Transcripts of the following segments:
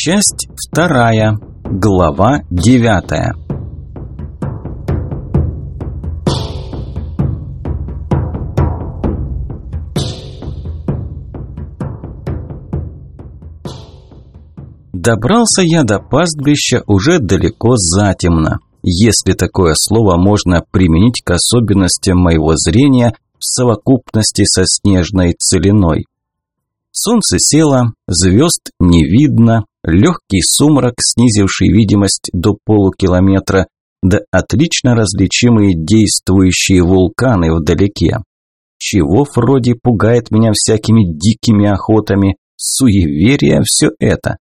Часть вторая. Глава девятая. Добрался я до пастбища уже далеко затемно, если такое слово можно применить к особенностям моего зрения в совокупности со снежной целиной. Солнце село, звезд не видно, легкий сумрак, снизивший видимость до полукилометра, да отлично различимые действующие вулканы вдалеке. Чего вроде пугает меня всякими дикими охотами, суеверие все это.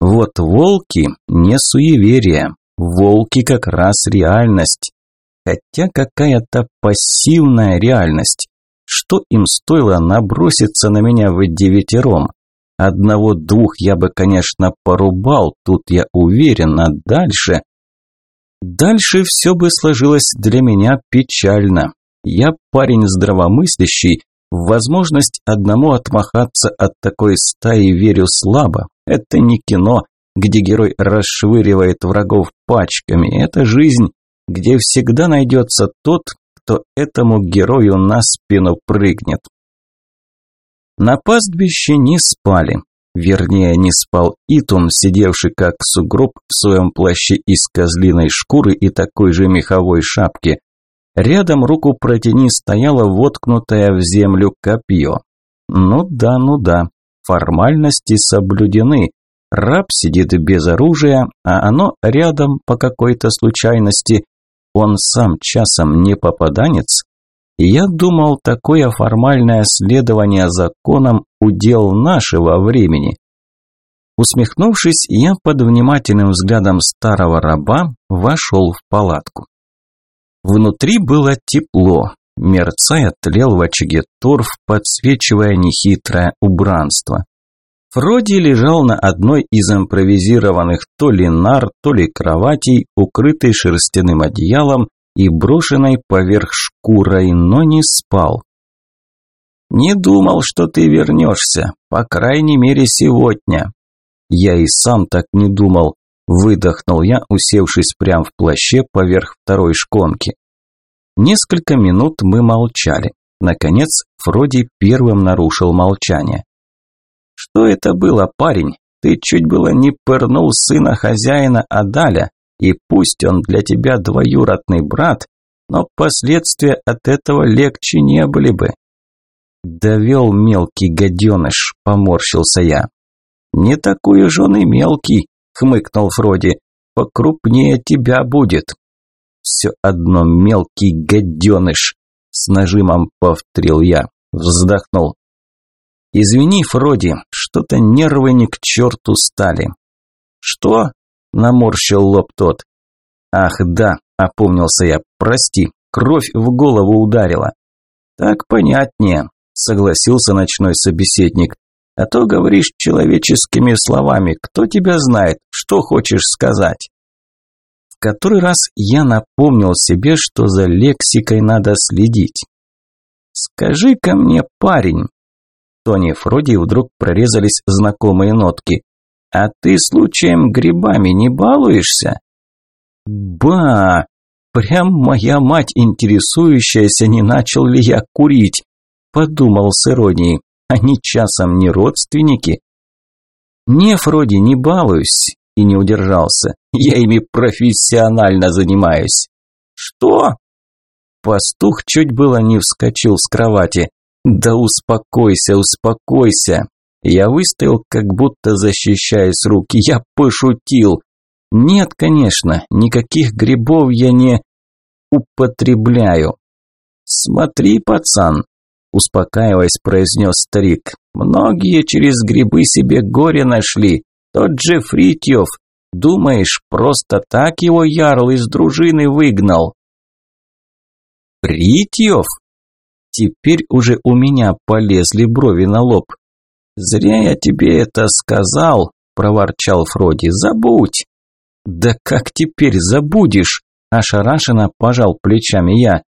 Вот волки не суеверие, волки как раз реальность. Хотя какая-то пассивная реальность. Что им стоило наброситься на меня в девятером? Одного-двух я бы, конечно, порубал, тут я уверен, а дальше... Дальше все бы сложилось для меня печально. Я парень здравомыслящий, в возможность одному отмахаться от такой стаи верю слабо. Это не кино, где герой расшвыривает врагов пачками. Это жизнь, где всегда найдется тот, кто этому герою на спину прыгнет. На пастбище не спали. Вернее, не спал Итун, сидевший как сугроб в своем плаще из козлиной шкуры и такой же меховой шапки. Рядом руку протяни стояло воткнутое в землю копье. Ну да, ну да, формальности соблюдены. Раб сидит без оружия, а оно рядом по какой-то случайности. Он сам часом не попаданец? Я думал, такое формальное следование законам – удел нашего времени. Усмехнувшись, я под внимательным взглядом старого раба вошел в палатку. Внутри было тепло, мерцая тлел в очаге торф, подсвечивая нехитрое убранство. Фроди лежал на одной из импровизированных то ли нар, то ли кроватей, укрытой шерстяным одеялом и брошенной поверх шкурой, но не спал. «Не думал, что ты вернешься, по крайней мере сегодня». Я и сам так не думал, выдохнул я, усевшись прямо в плаще поверх второй шконки. Несколько минут мы молчали. Наконец, Фроди первым нарушил молчание. «Что это было, парень? Ты чуть было не пырнул сына хозяина Адаля. И пусть он для тебя двоюродный брат, но последствия от этого легче не были бы. Довел мелкий гаденыш, поморщился я. Не такой уж он и мелкий, хмыкнул Фроди. Покрупнее тебя будет. Все одно мелкий гаденыш, с нажимом повторил я, вздохнул. Извини, Фроди, что-то нервы не к черту стали. Что? Наморщил лоб тот. Ах, да, опомнился я. Прости, кровь в голову ударила. Так понятнее, согласился ночной собеседник. А то говоришь человеческими словами. Кто тебя знает, что хочешь сказать? В который раз я напомнил себе, что за лексикой надо следить. «Скажи-ка мне, парень!» Тони Фроди вдруг прорезались знакомые нотки. «А ты случаем грибами не балуешься?» «Ба! Прям моя мать, интересующаяся, не начал ли я курить?» Подумал с иронией. «Они часом не родственники?» «Не, Фроди, не балуюсь!» И не удержался. «Я ими профессионально занимаюсь!» «Что?» Пастух чуть было не вскочил с кровати. «Да успокойся, успокойся!» Я выстоял, как будто защищаясь руки. Я пошутил. Нет, конечно, никаких грибов я не употребляю. Смотри, пацан, успокаиваясь, произнес старик. Многие через грибы себе горе нашли. Тот же Фритьев. Думаешь, просто так его ярл из дружины выгнал? Фритьев? Теперь уже у меня полезли брови на лоб. «Зря я тебе это сказал», – проворчал Фроди. «Забудь». «Да как теперь забудешь?» – ошарашенно пожал плечами я.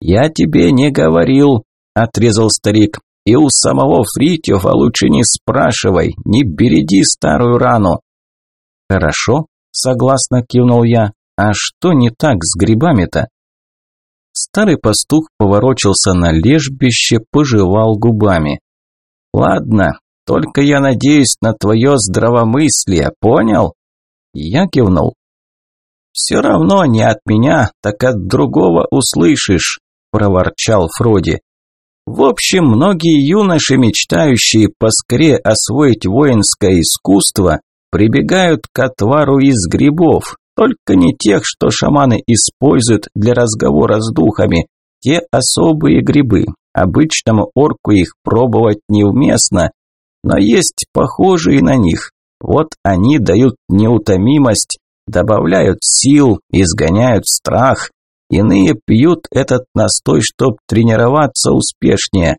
«Я тебе не говорил», – отрезал старик. И у самого Фритьева лучше не спрашивай, не береди старую рану. Хорошо, согласно кивнул я. А что не так с грибами-то? Старый пастух поворочился на лежбище, пожевал губами. Ладно, только я надеюсь на твое здравомыслие, понял? Я кивнул. Все равно не от меня, так от другого услышишь, проворчал Фроди. В общем, многие юноши, мечтающие поскорее освоить воинское искусство, прибегают к отвару из грибов, только не тех, что шаманы используют для разговора с духами, те особые грибы. Обычному орку их пробовать неуместно, но есть похожие на них. Вот они дают неутомимость, добавляют сил, изгоняют страх, Иные пьют этот настой, чтоб тренироваться успешнее.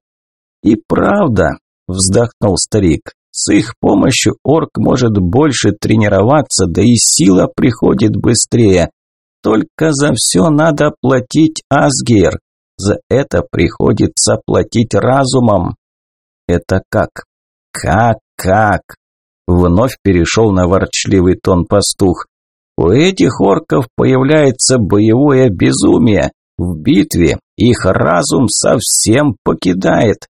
И правда, вздохнул старик, с их помощью орк может больше тренироваться, да и сила приходит быстрее. Только за все надо платить Асгейр. За это приходится платить разумом. Это как? Как-как? Вновь перешел на ворчливый тон пастух. У этих орков появляется боевое безумие. В битве их разум совсем покидает.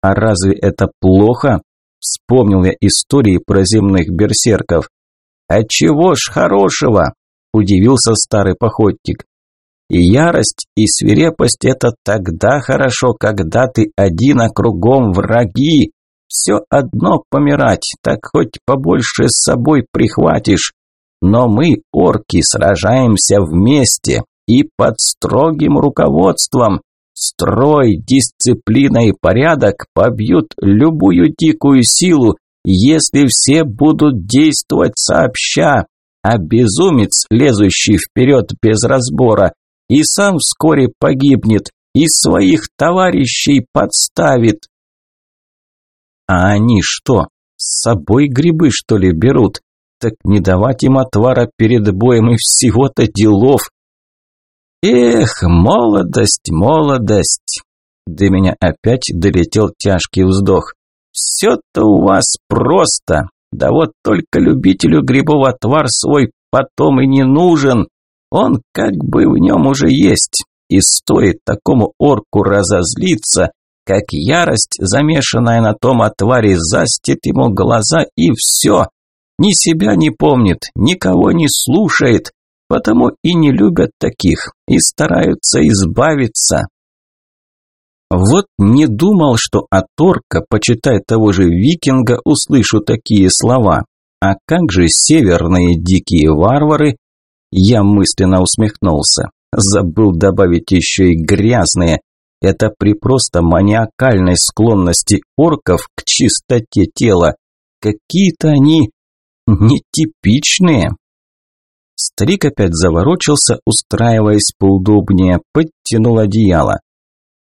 А разве это плохо? Вспомнил я истории про земных берсерков. А чего ж хорошего? Удивился старый походник. И ярость, и свирепость – это тогда хорошо, когда ты один, а кругом враги. Все одно помирать, так хоть побольше с собой прихватишь. Но мы, орки, сражаемся вместе и под строгим руководством. Строй, дисциплина и порядок побьют любую дикую силу, если все будут действовать сообща, а безумец, лезущий вперед без разбора, и сам вскоре погибнет, и своих товарищей подставит. А они что, с собой грибы, что ли, берут? так не давать им отвара перед боем и всего-то делов. Эх, молодость, молодость. До меня опять долетел тяжкий вздох. Все-то у вас просто. Да вот только любителю грибов отвар свой потом и не нужен. Он как бы в нем уже есть. И стоит такому орку разозлиться, как ярость, замешанная на том отваре, застит ему глаза и все. Ни себя не помнит, никого не слушает, потому и не любят таких, и стараются избавиться. Вот не думал, что от орка, почитай того же викинга, услышу такие слова. А как же северные дикие варвары? Я мысленно усмехнулся. Забыл добавить еще и грязные. Это при просто маниакальной склонности орков к чистоте тела. Какие-то они Нетипичные. Старик опять заворочился, устраиваясь поудобнее, подтянул одеяло.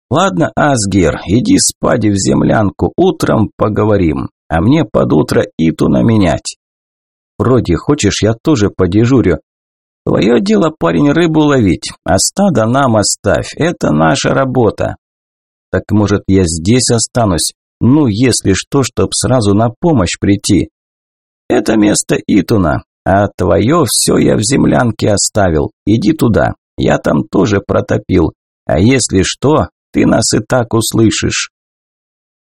«Ладно, Асгер, иди спать в землянку, утром поговорим, а мне под утро Итуна менять». «Вроде хочешь, я тоже подежурю». «Твое дело, парень, рыбу ловить, а стадо нам оставь, это наша работа». «Так, может, я здесь останусь? Ну, если что, чтоб сразу на помощь прийти». Это место Итуна, а твое все я в землянке оставил. Иди туда, я там тоже протопил. А если что, ты нас и так услышишь.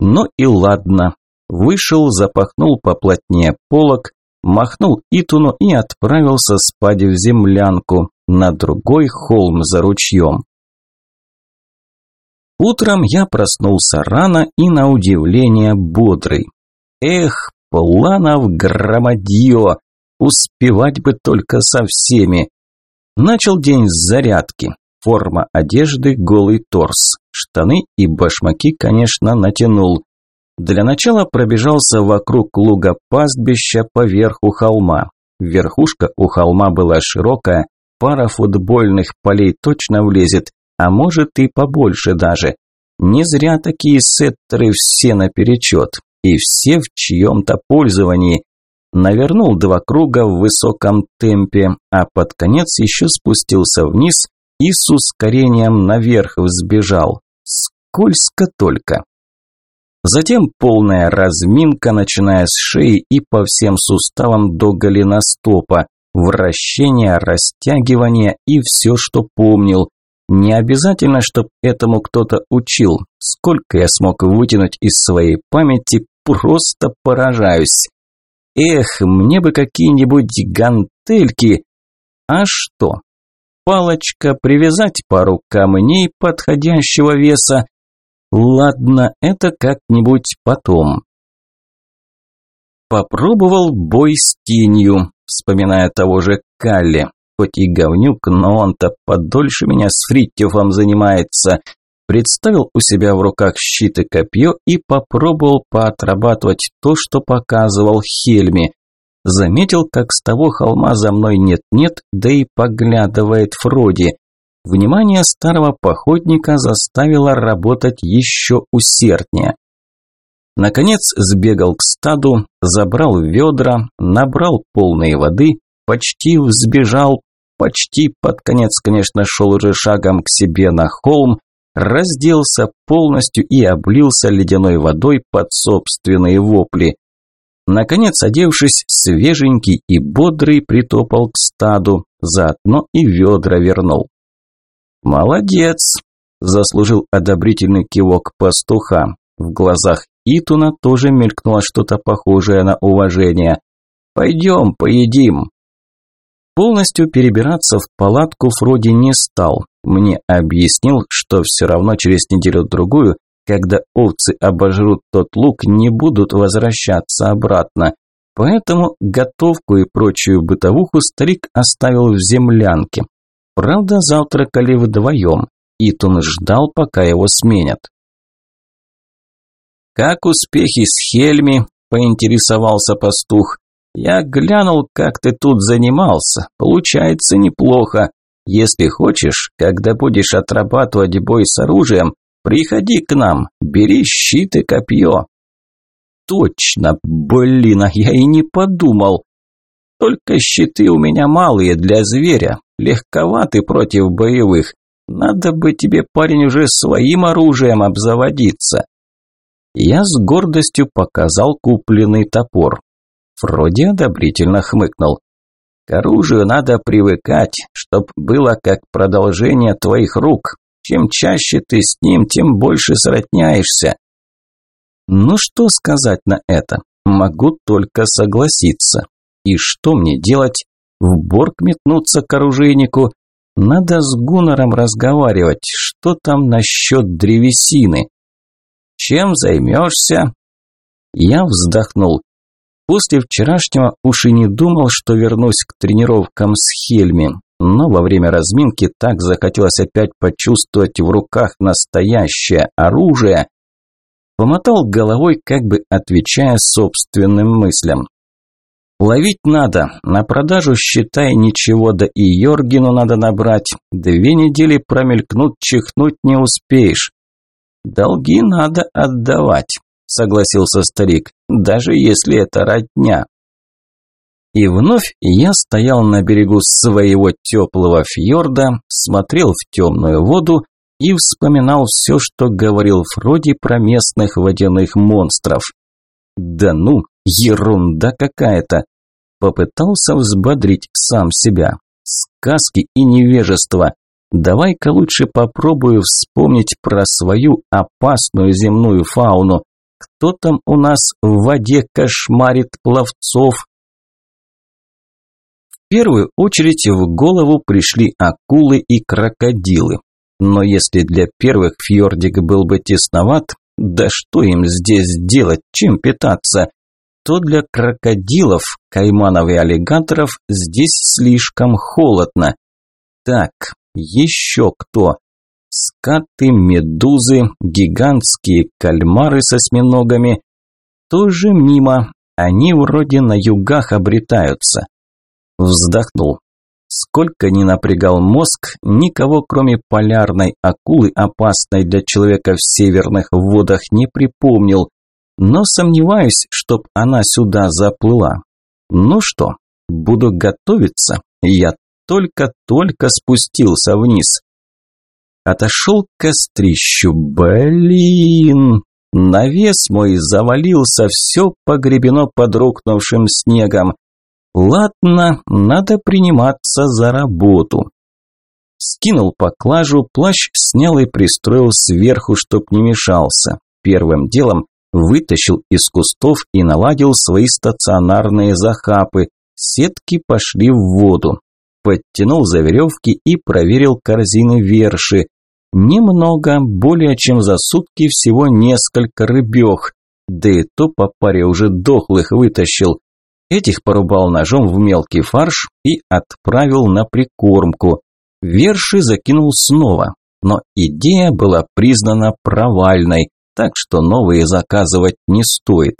Ну и ладно. Вышел, запахнул поплотнее полог, махнул Итуну и отправился спать в землянку на другой холм за ручьем. Утром я проснулся рано и на удивление бодрый. Эх, Планов громадье. Успевать бы только со всеми. Начал день с зарядки. Форма одежды, голый торс. Штаны и башмаки, конечно, натянул. Для начала пробежался вокруг луга пастбища по верху холма. Верхушка у холма была широкая, пара футбольных полей точно влезет, а может и побольше даже. Не зря такие сеттеры все наперечет и все в чьем-то пользовании. Навернул два круга в высоком темпе, а под конец еще спустился вниз и с ускорением наверх взбежал. Скользко только. Затем полная разминка, начиная с шеи и по всем суставам до голеностопа, вращение, растягивание и все, что помнил. Не обязательно, чтобы этому кто-то учил. Сколько я смог вытянуть из своей памяти, просто поражаюсь. Эх, мне бы какие-нибудь гантельки. А что? Палочка, привязать пару камней подходящего веса. Ладно, это как-нибудь потом. Попробовал бой с тенью, вспоминая того же Калли. Хоть и говнюк, но он-то подольше меня с Фриттюфом занимается. Представил у себя в руках щит и копье и попробовал поотрабатывать то, что показывал Хельми. Заметил, как с того холма за мной нет-нет, да и поглядывает Фроди. Внимание старого походника заставило работать еще усерднее. Наконец сбегал к стаду, забрал ведра, набрал полные воды, почти взбежал, почти под конец, конечно, шел уже шагом к себе на холм, разделся полностью и облился ледяной водой под собственные вопли. Наконец, одевшись, свеженький и бодрый притопал к стаду, заодно и ведра вернул. «Молодец!» – заслужил одобрительный кивок пастуха. В глазах Итуна тоже мелькнуло что-то похожее на уважение. «Пойдем, поедим!» Полностью перебираться в палатку Фроди не стал. Мне объяснил, что все равно через неделю-другую, когда овцы обожрут тот лук, не будут возвращаться обратно. Поэтому готовку и прочую бытовуху старик оставил в землянке. Правда, завтракали вдвоем. Итун ждал, пока его сменят. «Как успехи с Хельми?» – поинтересовался пастух. Я глянул, как ты тут занимался. Получается неплохо. Если хочешь, когда будешь отрабатывать бой с оружием, приходи к нам, бери щит и копье. Точно, блин, а я и не подумал. Только щиты у меня малые для зверя, легковаты против боевых. Надо бы тебе, парень, уже своим оружием обзаводиться. Я с гордостью показал купленный топор. Фроди одобрительно хмыкнул. К оружию надо привыкать, чтоб было как продолжение твоих рук. Чем чаще ты с ним, тем больше сродняешься. Ну что сказать на это? Могу только согласиться. И что мне делать? В борг метнуться к оружейнику? Надо с Гуннером разговаривать. Что там насчет древесины? Чем займешься? Я вздохнул. После вчерашнего уж и не думал, что вернусь к тренировкам с Хельми, но во время разминки так захотелось опять почувствовать в руках настоящее оружие. Помотал головой, как бы отвечая собственным мыслям. Ловить надо, на продажу, считай, ничего, да и Йоргину надо набрать. Две недели промелькнут, чихнуть не успеешь. Долги надо отдавать согласился старик, даже если это родня. И вновь я стоял на берегу своего теплого фьорда, смотрел в темную воду и вспоминал все, что говорил Фроди про местных водяных монстров. Да ну, ерунда какая-то. Попытался взбодрить сам себя. Сказки и невежество. Давай-ка лучше попробую вспомнить про свою опасную земную фауну. Кто там у нас в воде кошмарит пловцов? В первую очередь в голову пришли акулы и крокодилы. Но если для первых фьордик был бы тесноват, да что им здесь делать, чем питаться, то для крокодилов, кайманов и аллигаторов здесь слишком холодно. Так, еще кто? Скаты, медузы, гигантские кальмары со осьминогами. Тоже мимо, они вроде на югах обретаются. Вздохнул. Сколько ни напрягал мозг, никого кроме полярной акулы, опасной для человека в северных водах, не припомнил. Но сомневаюсь, чтоб она сюда заплыла. Ну что, буду готовиться. Я только-только спустился вниз. Отошел к кострищу. Блин! Навес мой завалился, все погребено под рухнувшим снегом. Ладно, надо приниматься за работу. Скинул поклажу, плащ снял и пристроил сверху, чтоб не мешался. Первым делом вытащил из кустов и наладил свои стационарные захапы. Сетки пошли в воду. Подтянул за веревки и проверил корзины верши. Немного, более чем за сутки всего несколько рыбех. Да и то по паре уже дохлых вытащил. Этих порубал ножом в мелкий фарш и отправил на прикормку. Верши закинул снова, но идея была признана провальной, так что новые заказывать не стоит.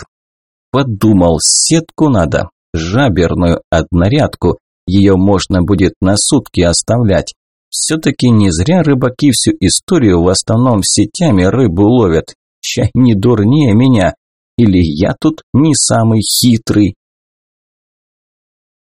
Подумал, сетку надо, жаберную однорядку, ее можно будет на сутки оставлять. Все-таки не зря рыбаки всю историю в основном сетями рыбу ловят. Чай не дурнее меня. Или я тут не самый хитрый.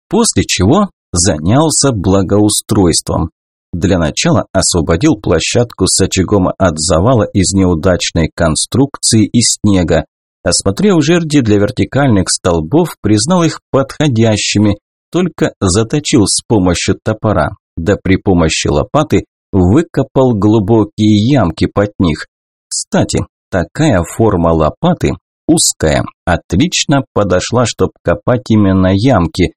После чего занялся благоустройством. Для начала освободил площадку с очагом от завала из неудачной конструкции и снега. Осмотрев жерди для вертикальных столбов, признал их подходящими, только заточил с помощью топора, да при помощи лопаты выкопал глубокие ямки под них. Кстати, такая форма лопаты, узкая, отлично подошла, чтобы копать именно ямки.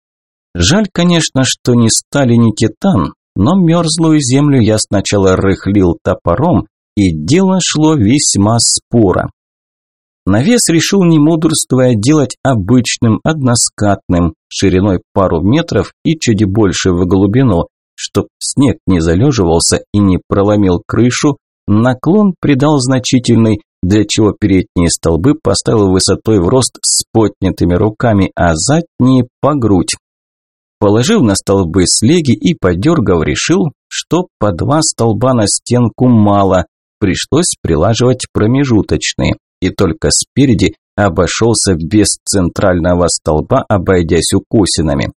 Жаль, конечно, что не стали не титан, но мерзлую землю я сначала рыхлил топором, и дело шло весьма споро. Навес решил не мудрствуя делать обычным, односкатным, шириной пару метров и чуть больше в глубину, чтоб снег не залеживался и не проломил крышу, наклон придал значительный, для чего передние столбы поставил высотой в рост с поднятыми руками, а задние по грудь. Положив на столбы слеги и подергав, решил, что по два столба на стенку мало, пришлось прилаживать промежуточные, и только спереди обошелся без центрального столба, обойдясь укосинами.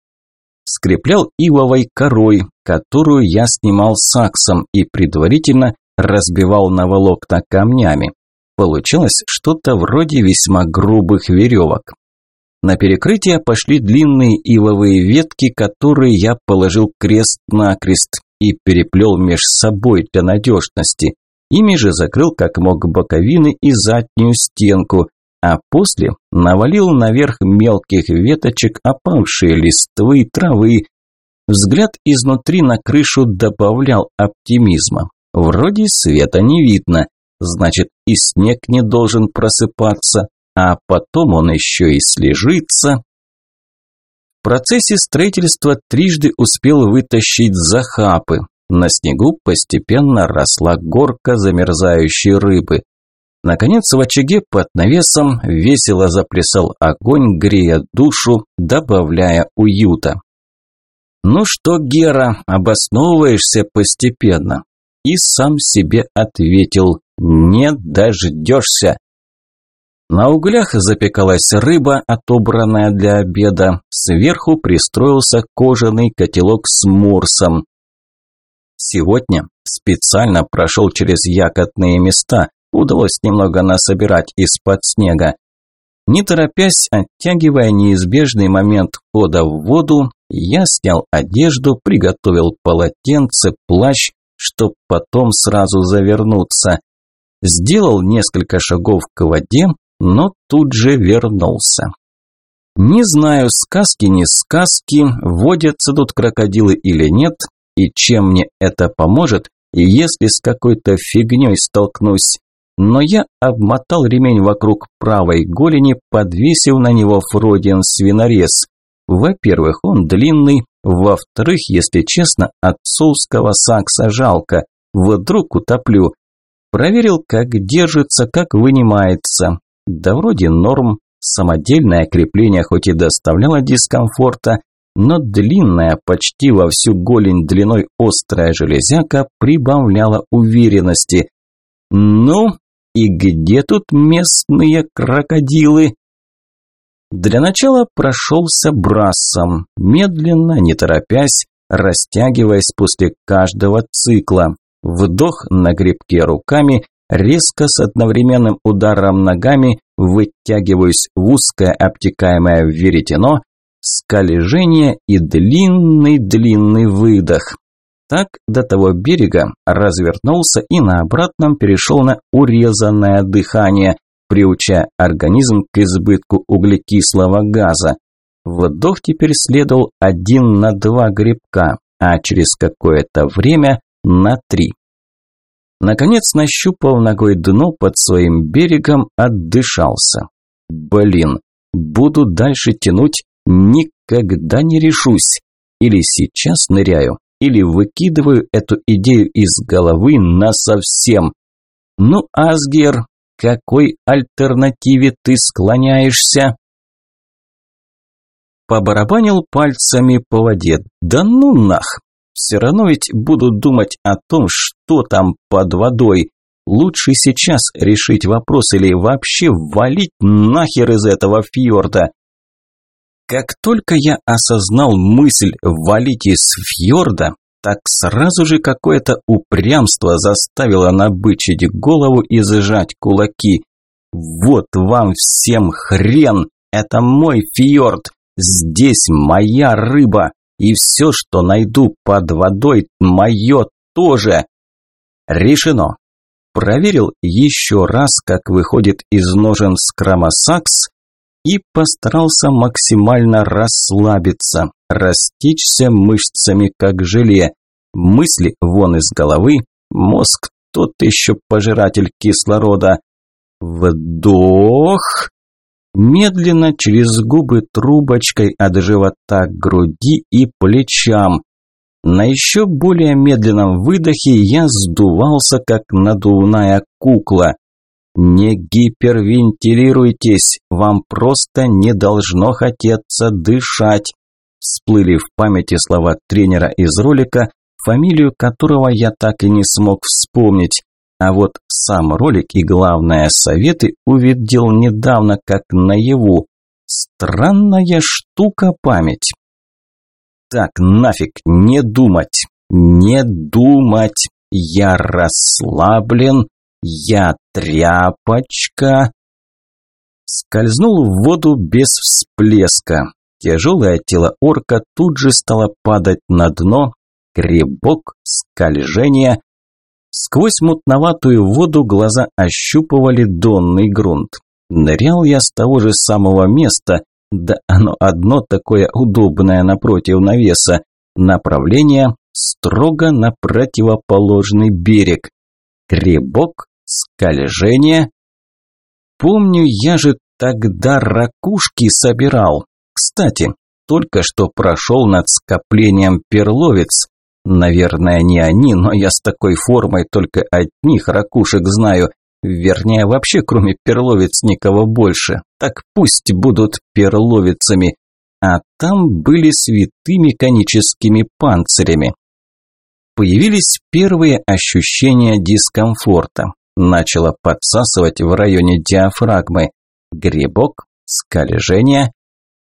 Скреплял ивовой корой, которую я снимал саксом и предварительно разбивал на волокна камнями. Получилось что-то вроде весьма грубых веревок. На перекрытие пошли длинные ивовые ветки, которые я положил крест-накрест и переплел меж собой для надежности. Ими же закрыл как мог боковины и заднюю стенку, а после навалил наверх мелких веточек, опавшие листвы, травы. Взгляд изнутри на крышу добавлял оптимизма. Вроде света не видно, значит и снег не должен просыпаться, а потом он еще и слежится. В процессе строительства трижды успел вытащить захапы. На снегу постепенно росла горка замерзающей рыбы. Наконец в очаге под навесом весело заплясал огонь, грея душу, добавляя уюта. «Ну что, Гера, обосновываешься постепенно?» И сам себе ответил «Не дождешься». На углях запекалась рыба, отобранная для обеда. Сверху пристроился кожаный котелок с морсом. Сегодня специально прошел через якотные места. Удалось немного насобирать из-под снега. Не торопясь, оттягивая неизбежный момент входа в воду, я снял одежду, приготовил полотенце, плащ, чтоб потом сразу завернуться. Сделал несколько шагов к воде, но тут же вернулся. Не знаю, сказки не сказки, водятся тут крокодилы или нет, и чем мне это поможет, если с какой-то фигней столкнусь. Но я обмотал ремень вокруг правой голени, подвесив на него Фродин свинорез. Во-первых, он длинный, во-вторых, если честно, отцовского сакса жалко, вдруг утоплю. Проверил, как держится, как вынимается. Да вроде норм, самодельное крепление хоть и доставляло дискомфорта, но длинная, почти во всю голень длиной острая железяка прибавляла уверенности. Ну, и где тут местные крокодилы? Для начала прошелся брасом, медленно, не торопясь, растягиваясь после каждого цикла. Вдох на гребке руками, резко с одновременным ударом ногами вытягиваюсь в узкое обтекаемое веретено, скольжение и длинный-длинный выдох. Так до того берега развернулся и на обратном перешел на урезанное дыхание, приучая организм к избытку углекислого газа. Вдох теперь следовал один на два грибка, а через какое-то время на три. Наконец, нащупал ногой дно под своим берегом, отдышался. Блин, буду дальше тянуть, никогда не решусь. Или сейчас ныряю, или выкидываю эту идею из головы насовсем. Ну, Асгер, какой альтернативе ты склоняешься? Побарабанил пальцами по воде. Да ну нах! Все равно ведь буду думать о том, что там под водой. Лучше сейчас решить вопрос или вообще валить нахер из этого фьорда. Как только я осознал мысль валить из фьорда, так сразу же какое-то упрямство заставило набычить голову и сжать кулаки. Вот вам всем хрен! Это мой фьорд! Здесь моя рыба! И все, что найду под водой, мое тоже! Решено! Проверил еще раз, как выходит из ножен скромосакс и постарался максимально расслабиться, растечься мышцами как желе. Мысли вон из головы, мозг тот еще пожиратель кислорода. Вдох. Медленно через губы трубочкой от живота к груди и плечам. На еще более медленном выдохе я сдувался, как надувная кукла. Не гипервентилируйтесь, вам просто не должно хотеться дышать. Всплыли в памяти слова тренера из ролика, фамилию которого я так и не смог вспомнить. А вот сам ролик и, главное, советы увидел недавно как наяву. Странная штука память. Так, нафиг, не думать, не думать. Я расслаблен, я тряпочка. Скользнул в воду без всплеска. Тяжелое тело орка тут же стало падать на дно. Грибок, скольжение. Сквозь мутноватую воду глаза ощупывали донный грунт. Нырял я с того же самого места, да оно одно такое удобное напротив навеса. Направление строго на противоположный берег. Грибок, скольжение. Помню, я же тогда ракушки собирал. Кстати, только что прошел над скоплением перловец. Наверное, не они, но я с такой формой только одних ракушек знаю. Вернее, вообще, кроме перловец, никого больше. Так пусть будут перловицами. А там были святыми коническими панцирями. Появились первые ощущения дискомфорта. Начало подсасывать в районе диафрагмы. Грибок, скольжение,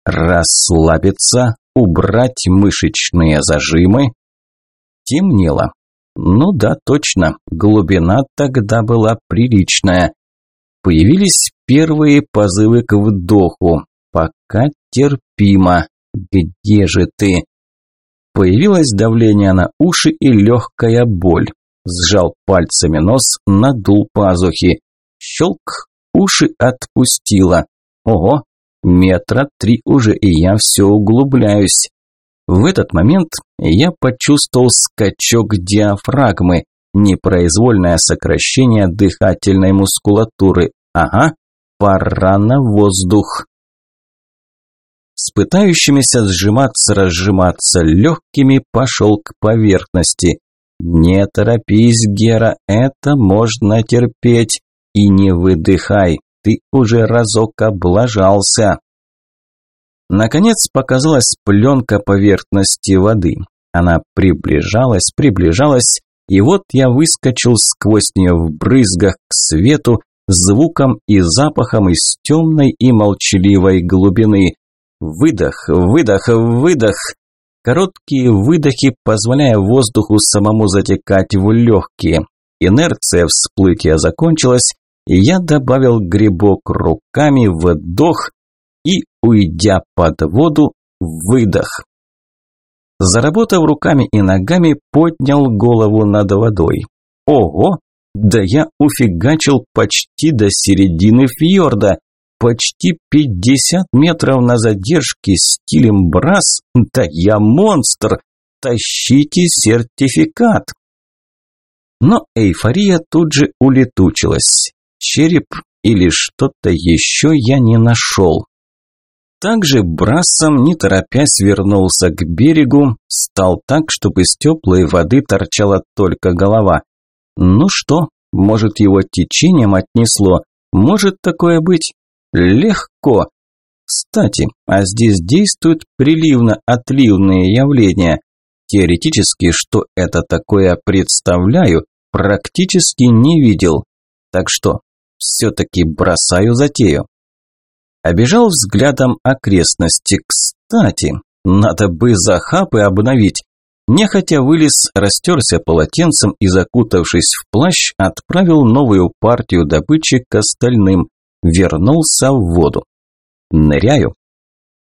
расслабиться, убрать мышечные зажимы. Темнело. Ну да, точно, глубина тогда была приличная. Появились первые позывы к вдоху. Пока терпимо. Где же ты? Появилось давление на уши и легкая боль. Сжал пальцами нос, надул пазухи. Щелк, уши отпустило. Ого, метра три уже, и я все углубляюсь. В этот момент я почувствовал скачок диафрагмы, непроизвольное сокращение дыхательной мускулатуры. Ага, пора на воздух с пытающимися сжиматься-разжиматься легкими пошел к поверхности. «Не торопись, Гера, это можно терпеть. И не выдыхай, ты уже разок облажался». Наконец показалась пленка поверхности воды. Она приближалась, приближалась, и вот я выскочил сквозь нее в брызгах к свету, звуком и запахом из темной и молчаливой глубины. Выдох, выдох, выдох. Короткие выдохи, позволяя воздуху самому затекать в легкие. Инерция всплытия закончилась, и я добавил грибок руками, вдох уйдя под воду, выдох. Заработав руками и ногами, поднял голову над водой. Ого, да я уфигачил почти до середины фьорда. Почти 50 метров на задержке стилем брас. Да я монстр. Тащите сертификат. Но эйфория тут же улетучилась. Череп или что-то еще я не нашел. Также брасом, не торопясь, вернулся к берегу, стал так, чтобы из теплой воды торчала только голова. Ну что, может его течением отнесло, может такое быть? Легко. Кстати, а здесь действуют приливно-отливные явления. Теоретически, что это такое представляю, практически не видел. Так что, все-таки бросаю затею. Обежал взглядом окрестности. Кстати, надо бы захапы обновить. Нехотя вылез, растерся полотенцем и, закутавшись в плащ, отправил новую партию добычи к остальным. Вернулся в воду. Ныряю.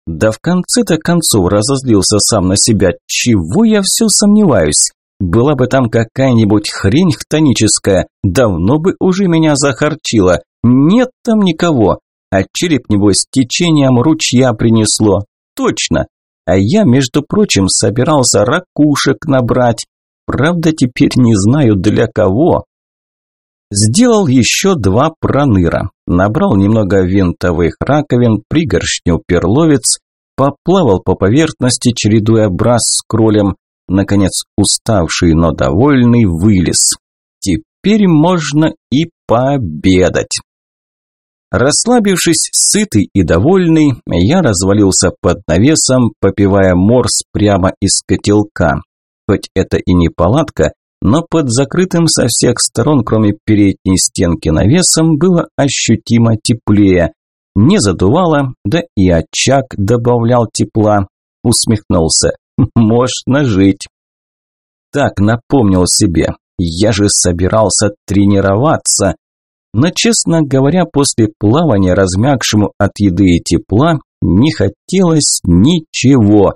Да в конце-то концов разозлился сам на себя. Чего я все сомневаюсь? Была бы там какая-нибудь хрень хтоническая, давно бы уже меня захарчила. Нет там никого. А череп, небось, течением ручья принесло. Точно. А я, между прочим, собирался ракушек набрать. Правда, теперь не знаю для кого. Сделал еще два проныра. Набрал немного винтовых раковин, пригоршню перловец, поплавал по поверхности, чередуя брас с кролем. Наконец, уставший, но довольный, вылез. Теперь можно и пообедать. Расслабившись, сытый и довольный, я развалился под навесом, попивая морс прямо из котелка. Хоть это и не палатка, но под закрытым со всех сторон, кроме передней стенки навесом, было ощутимо теплее. Не задувало, да и очаг добавлял тепла. Усмехнулся. Можно жить. Так напомнил себе. Я же собирался тренироваться. Но, честно говоря, после плавания, размягшему от еды и тепла, не хотелось ничего.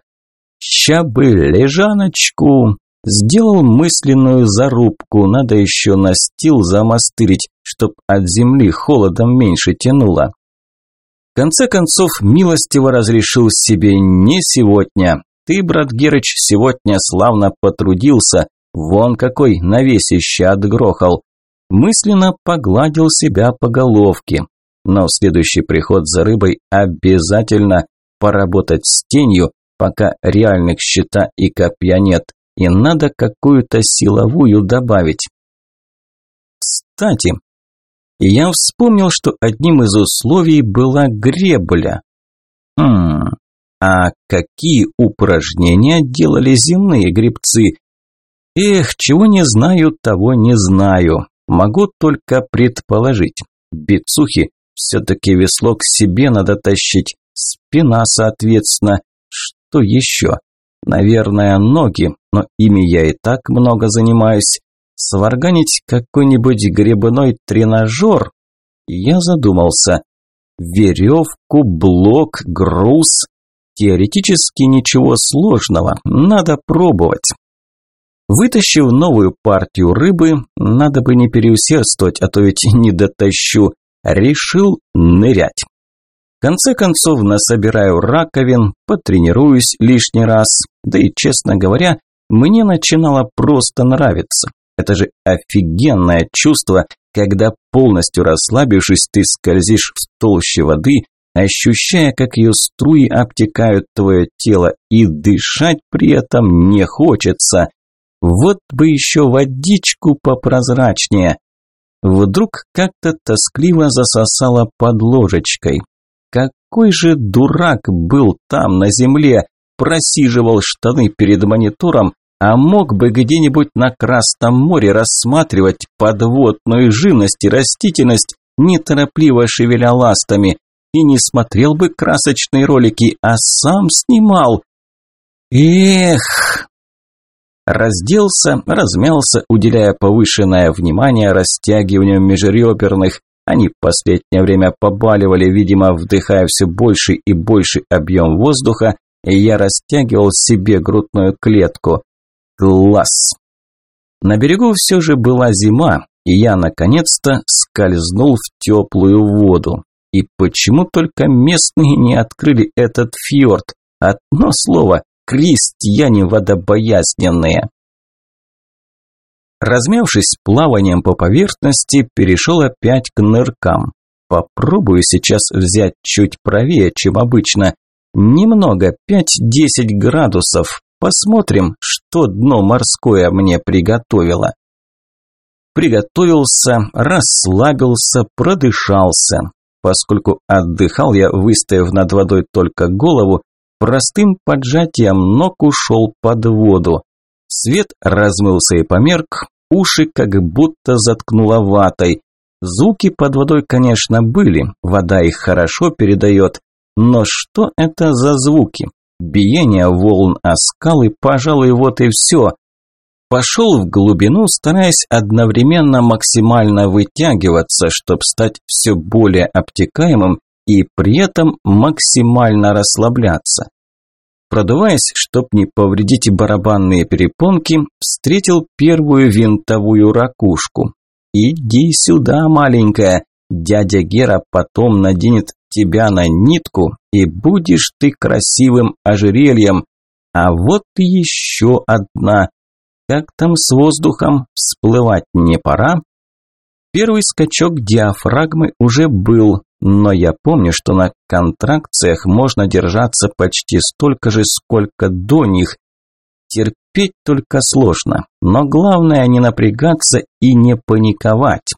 Ща бы лежаночку. Сделал мысленную зарубку, надо еще настил замастырить, чтоб от земли холодом меньше тянуло. В конце концов, милостиво разрешил себе не сегодня. Ты, брат Герыч, сегодня славно потрудился, вон какой навесище отгрохал мысленно погладил себя по головке. Но в следующий приход за рыбой обязательно поработать с тенью, пока реальных щита и копья нет, и надо какую-то силовую добавить. Кстати, я вспомнил, что одним из условий была гребля. Хм, а какие упражнения делали земные гребцы? Эх, чего не знаю, того не знаю. Могу только предположить. Бицухи все-таки весло к себе надо тащить, спина соответственно. Что еще? Наверное, ноги, но ими я и так много занимаюсь. Сварганить какой-нибудь гребной тренажер? Я задумался. Веревку, блок, груз. Теоретически ничего сложного, надо пробовать. Вытащив новую партию рыбы, надо бы не переусердствовать, а то ведь не дотащу, решил нырять. В конце концов, насобираю раковин, потренируюсь лишний раз, да и, честно говоря, мне начинало просто нравиться. Это же офигенное чувство, когда полностью расслабившись, ты скользишь в толще воды, ощущая, как ее струи обтекают твое тело, и дышать при этом не хочется. Вот бы еще водичку попрозрачнее. Вдруг как-то тоскливо засосало под ложечкой. Какой же дурак был там на земле, просиживал штаны перед монитором, а мог бы где-нибудь на Красном море рассматривать подводную живность и растительность, неторопливо шевеля ластами, и не смотрел бы красочные ролики, а сам снимал. Эх! Разделся, размялся, уделяя повышенное внимание растягиванию межреберных. Они в последнее время побаливали, видимо, вдыхая все больше и больше объем воздуха, и я растягивал себе грудную клетку. Класс! На берегу все же была зима, и я наконец-то скользнул в теплую воду. И почему только местные не открыли этот фьорд? Одно слово – крестьяне водобоязненные. Размявшись плаванием по поверхности, перешел опять к ныркам. Попробую сейчас взять чуть правее, чем обычно. Немного, 5-10 градусов. Посмотрим, что дно морское мне приготовило. Приготовился, расслабился, продышался. Поскольку отдыхал я, выставив над водой только голову, простым поджатием ног ушел под воду. Свет размылся и померк, уши как будто заткнуло ватой. Звуки под водой, конечно, были, вода их хорошо передает, но что это за звуки? Биение волн о скалы, пожалуй, вот и все. Пошел в глубину, стараясь одновременно максимально вытягиваться, чтобы стать все более обтекаемым и при этом максимально расслабляться. Продуваясь, чтоб не повредить барабанные перепонки, встретил первую винтовую ракушку. «Иди сюда, маленькая, дядя Гера потом наденет тебя на нитку, и будешь ты красивым ожерельем. А вот еще одна. Как там с воздухом? Всплывать не пора? Первый скачок диафрагмы уже был, но я помню, что на контракциях можно держаться почти столько же, сколько до них. Терпеть только сложно, но главное не напрягаться и не паниковать.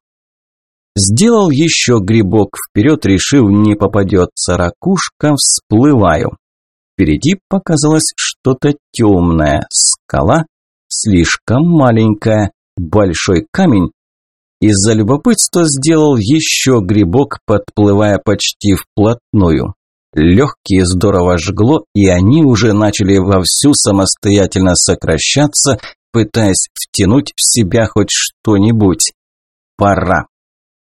Сделал еще грибок вперед, решив, не попадется ракушка, всплываю. Впереди показалось что-то темное, скала слишком маленькая, большой камень. Из-за любопытства сделал еще грибок, подплывая почти вплотную. Легкие здорово жгло, и они уже начали вовсю самостоятельно сокращаться, пытаясь втянуть в себя хоть что-нибудь. Пора.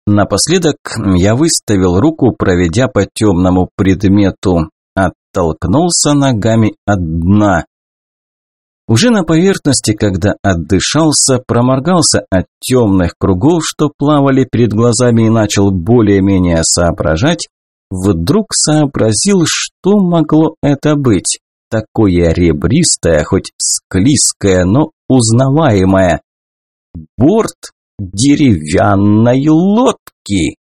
Напоследок я выставил руку, проведя по темному предмету, оттолкнулся ногами от дна. Уже на поверхности, когда отдышался, проморгался от темных кругов, что плавали перед глазами и начал более-менее соображать, вдруг сообразил, что могло это быть. Такое ребристое, хоть склизкое, но узнаваемое. Борт деревянной лодки.